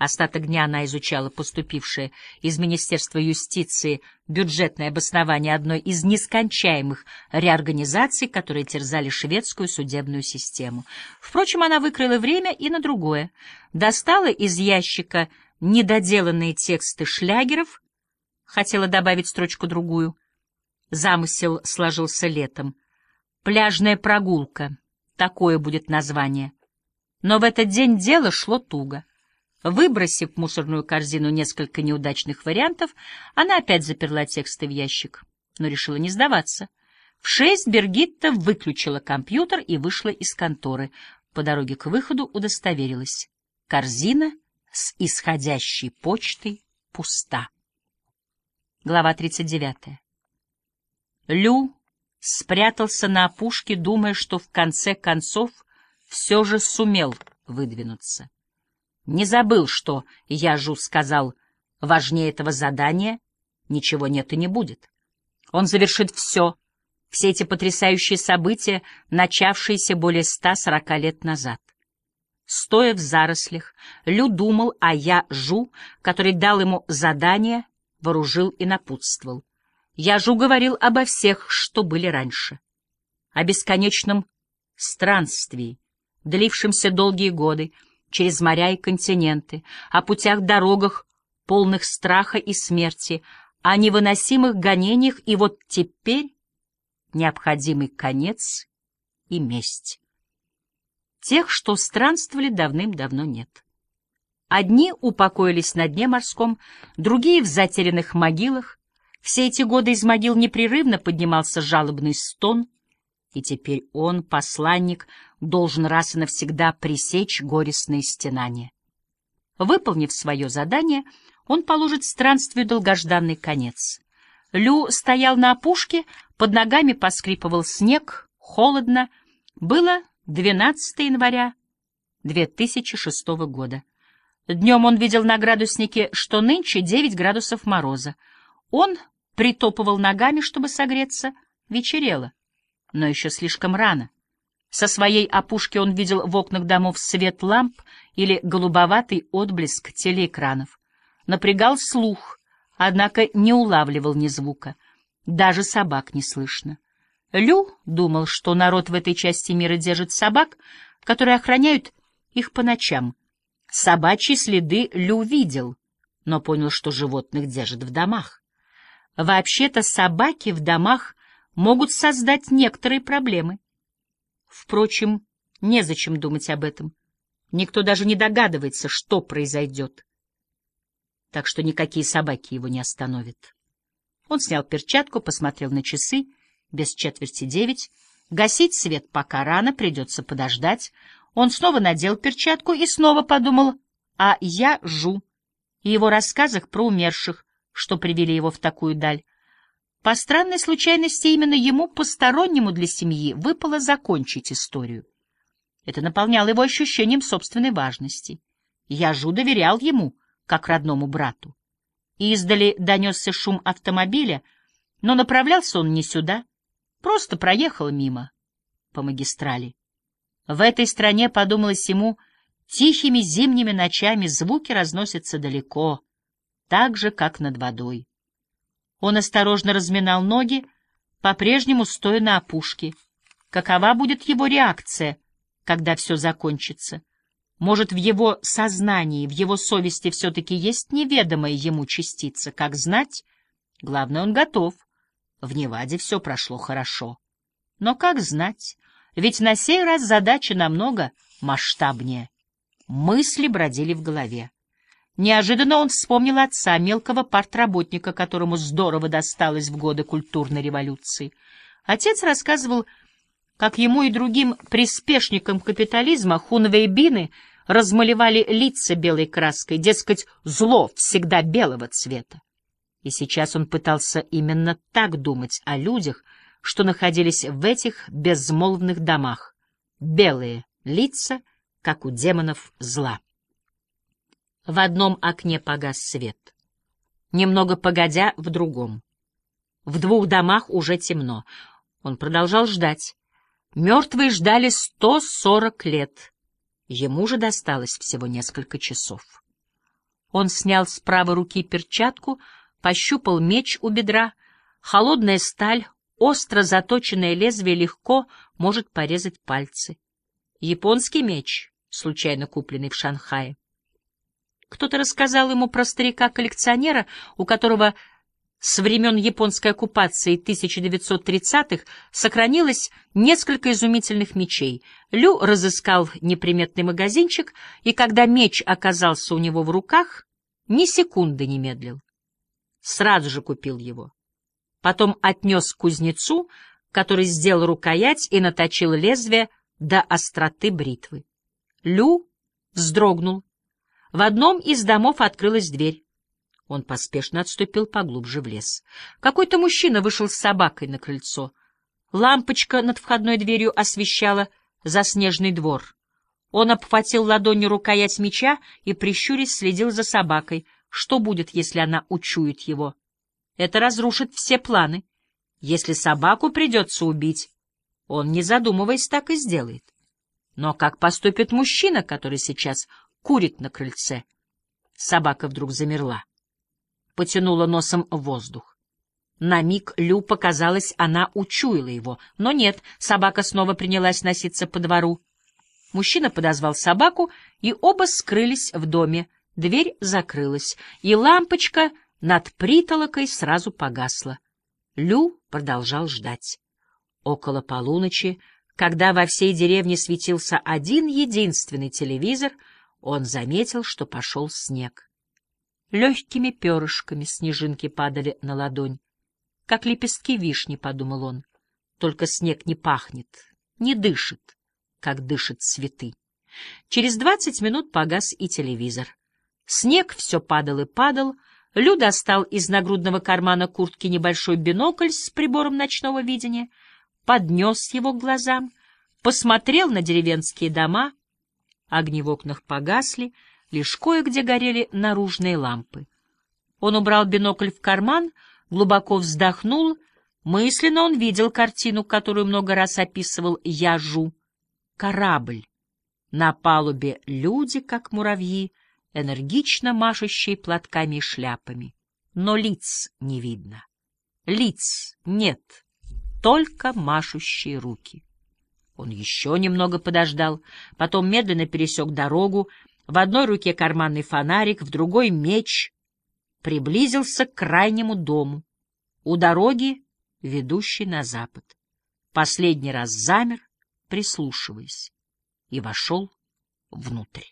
Остаток дня она изучала поступившее из Министерства юстиции бюджетное обоснование одной из нескончаемых реорганизаций, которые терзали шведскую судебную систему. Впрочем, она выкроила время и на другое. Достала из ящика недоделанные тексты шлягеров, хотела добавить строчку другую. Замысел сложился летом. «Пляжная прогулка» — такое будет название. Но в этот день дело шло туго. Выбросив в мусорную корзину несколько неудачных вариантов, она опять заперла тексты в ящик, но решила не сдаваться. В шесть Бергитта выключила компьютер и вышла из конторы. По дороге к выходу удостоверилась. Корзина с исходящей почтой пуста. Глава 39. Лю спрятался на опушке, думая, что в конце концов все же сумел выдвинуться. Не забыл, что Яжу сказал, важнее этого задания ничего нет и не будет. Он завершит все, все эти потрясающие события, начавшиеся более 140 лет назад. Стоя в зарослях, Лю думал о Яжу, который дал ему задание, вооружил и напутствовал. Яжу говорил обо всех, что были раньше, о бесконечном странствии, длившемся долгие годы, через моря и континенты, о путях-дорогах, полных страха и смерти, о невыносимых гонениях, и вот теперь необходимый конец и месть. Тех, что странствовали, давным-давно нет. Одни упокоились на дне морском, другие — в затерянных могилах. Все эти годы из могил непрерывно поднимался жалобный стон — и теперь он, посланник, должен раз и навсегда пресечь горестные стенания. Выполнив свое задание, он положит странствию долгожданный конец. Лю стоял на опушке, под ногами поскрипывал снег, холодно. Было 12 января 2006 года. Днем он видел на градуснике, что нынче 9 градусов мороза. Он притопывал ногами, чтобы согреться, вечерело но еще слишком рано. Со своей опушки он видел в окнах домов свет ламп или голубоватый отблеск телеэкранов. Напрягал слух, однако не улавливал ни звука. Даже собак не слышно. Лю думал, что народ в этой части мира держит собак, которые охраняют их по ночам. Собачьи следы Лю видел, но понял, что животных держат в домах. Вообще-то собаки в домах могут создать некоторые проблемы. Впрочем, незачем думать об этом. Никто даже не догадывается, что произойдет. Так что никакие собаки его не остановят. Он снял перчатку, посмотрел на часы, без четверти девять. Гасить свет пока рано, придется подождать. Он снова надел перчатку и снова подумал о Я Жу и его рассказах про умерших, что привели его в такую даль. По странной случайности именно ему, постороннему для семьи, выпало закончить историю. Это наполняло его ощущением собственной важности. Яжу доверял ему, как родному брату. Издали донесся шум автомобиля, но направлялся он не сюда, просто проехал мимо по магистрали. В этой стране, подумалось ему, тихими зимними ночами звуки разносятся далеко, так же, как над водой. Он осторожно разминал ноги, по-прежнему стоя на опушке. Какова будет его реакция, когда все закончится? Может, в его сознании, в его совести все-таки есть неведомая ему частица, как знать? Главное, он готов. В Неваде все прошло хорошо. Но как знать? Ведь на сей раз задача намного масштабнее. Мысли бродили в голове. Неожиданно он вспомнил отца, мелкого партработника, которому здорово досталось в годы культурной революции. Отец рассказывал, как ему и другим приспешникам капитализма хунвейбины размалевали лица белой краской, дескать, зло всегда белого цвета. И сейчас он пытался именно так думать о людях, что находились в этих безмолвных домах. Белые лица, как у демонов зла. В одном окне погас свет. Немного погодя, в другом. В двух домах уже темно. Он продолжал ждать. Мертвые ждали сто сорок лет. Ему же досталось всего несколько часов. Он снял с правой руки перчатку, пощупал меч у бедра. Холодная сталь, остро заточенное лезвие легко может порезать пальцы. Японский меч, случайно купленный в Шанхае. Кто-то рассказал ему про старика-коллекционера, у которого с времен японской оккупации 1930-х сохранилось несколько изумительных мечей. Лю разыскал неприметный магазинчик, и когда меч оказался у него в руках, ни секунды не медлил. Сразу же купил его. Потом отнес к кузнецу, который сделал рукоять и наточил лезвие до остроты бритвы. Лю вздрогнул. В одном из домов открылась дверь. Он поспешно отступил поглубже в лес. Какой-то мужчина вышел с собакой на крыльцо. Лампочка над входной дверью освещала заснеженный двор. Он обхватил ладонью рукоять меча и, прищурясь, следил за собакой. Что будет, если она учует его? Это разрушит все планы. Если собаку придется убить, он, не задумываясь, так и сделает. Но как поступит мужчина, который сейчас курит на крыльце? Собака вдруг замерла потянула носом воздух. На миг Лю показалось, она учуяла его, но нет, собака снова принялась носиться по двору. Мужчина подозвал собаку, и оба скрылись в доме. Дверь закрылась, и лампочка над притолокой сразу погасла. Лю продолжал ждать. Около полуночи, когда во всей деревне светился один единственный телевизор, он заметил, что пошел снег. Легкими перышками снежинки падали на ладонь. Как лепестки вишни, — подумал он. Только снег не пахнет, не дышит, как дышат цветы. Через двадцать минут погас и телевизор. Снег все падал и падал. Лю достал из нагрудного кармана куртки небольшой бинокль с прибором ночного видения, поднес его к глазам, посмотрел на деревенские дома. Огни в окнах погасли, — лишь кое-где горели наружные лампы. Он убрал бинокль в карман, глубоко вздохнул. Мысленно он видел картину, которую много раз описывал Яжу. Корабль. На палубе люди, как муравьи, энергично машущие платками и шляпами. Но лиц не видно. Лиц нет, только машущие руки. Он еще немного подождал, потом медленно пересек дорогу, в одной руке карманный фонарик, в другой — меч. Приблизился к крайнему дому. У дороги, ведущей на запад. Последний раз замер, прислушиваясь, и вошел внутрь.